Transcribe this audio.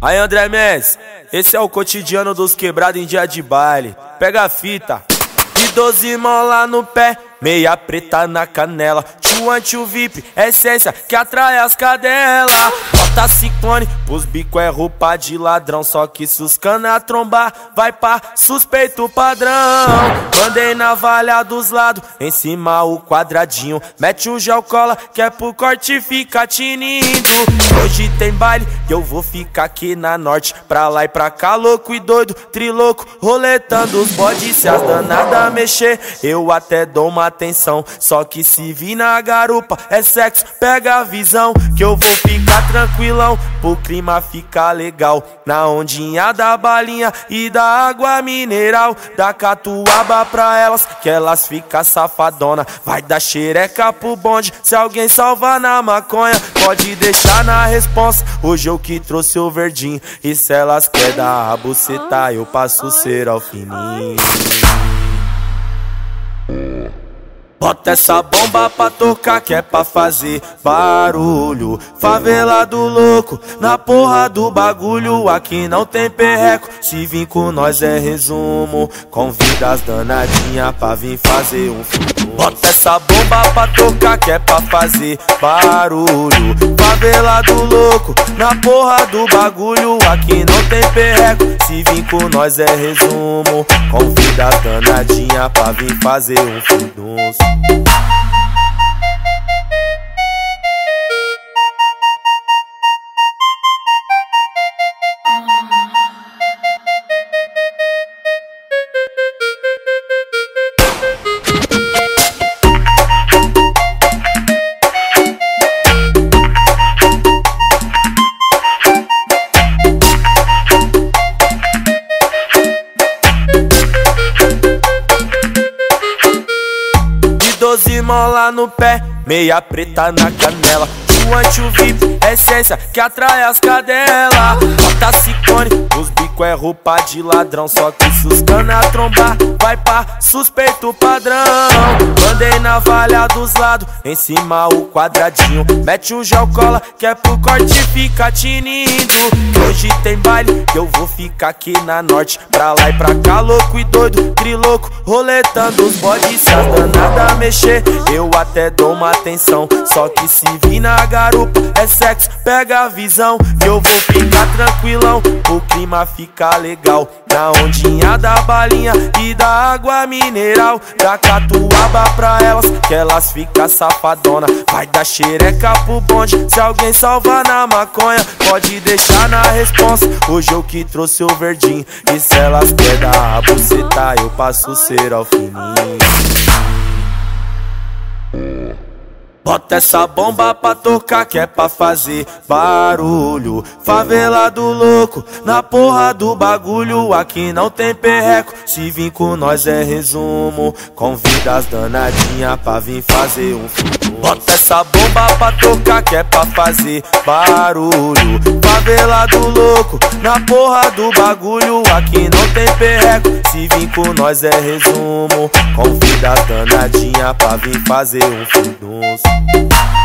Aí André Mendes, esse é o cotidiano dos quebrados em dia de baile. Pega a fita. E 12 mãos lá no pé, meia preta na canela. Tio anti VIP, essência que atrai as cadelas. Bota ciclone, os bico é roupa de ladrão. Só que se os cana trombar, vai pra suspeito padrão. Mandei na valha dos lados, em cima o quadradinho. Mete o gel cola, que é pro corte fica tinindo. Hoje tem baile e eu vou ficar aqui na norte. Pra lá e pra cá, louco e doido, triloco, roletando os bodes. Se as danadas mexer, eu até dou uma atenção. Só que se vir na garupa, é sexo, pega a visão. Que eu vou ficar tranquilão, pro clima ficar legal. Na ondinha da balinha e da água mineral. Da catuaba pra elas, que elas ficam safadona. Vai dar xereca pro bonde, se alguém salvar na maconha. Pode deixar na resposta, hoje eu que trouxe o verdinho. E se elas quer dar a buceta, eu passo ser ao fininho. Bota essa bomba pra tocar que é pra fazer barulho. Favela do louco, na porra do bagulho. Aqui não tem perreco, se vir com nós é resumo. Convida as danadinhas pra vir fazer um filme. Bota essa bomba pra tocar que é pra fazer barulho. Favela do louco, na porra do bagulho. Aqui não tem perreco, se vir com nós é resumo. Convida as danadinhas pra vir fazer um furdunço. De 12 mãos lá no pé, meia preta na canela. O VIP, essência que atrai as cadelas. Bota ciclone, os bico é roupa de ladrão. Só que se os cana trombar, vai pra suspeito padrão. Mandei na valha dos lados, em cima o quadradinho. Mete o gel cola, que é pro corte fica tinindo. Hoje tem baile, que eu vou ficar aqui na norte. Pra lá e pra cá, louco e doido, triloco, roletando os bodes. Se as danadas mexer, eu até dou uma atenção. Só que se vir na garupa, é sexo, pega a visão. Que eu vou ficar tranquilão, o clima fica legal. Na ondinha da balinha e da água mineral. Da catuaba pra elas, que elas ficam safadona. Vai dar xereca pro bonde, se alguém salvar na maconha. Pode deixar na resposta, hoje eu que trouxe o verdinho. E se elas quer dar a buceta, eu passo ser ao fininho. Bota essa bomba pra tocar que é pra fazer barulho. Favela do louco, na porra do bagulho. Aqui não tem perreco, se vir com nós é resumo. Convida as danadinhas pra vir fazer um filme. Bota essa bomba pra tocar que é pra fazer barulho. Favela do louco, na porra do bagulho. Aqui não tem perreco, se vir com nós é resumo. Convida as danadinhas pra vir fazer um furdunço. Música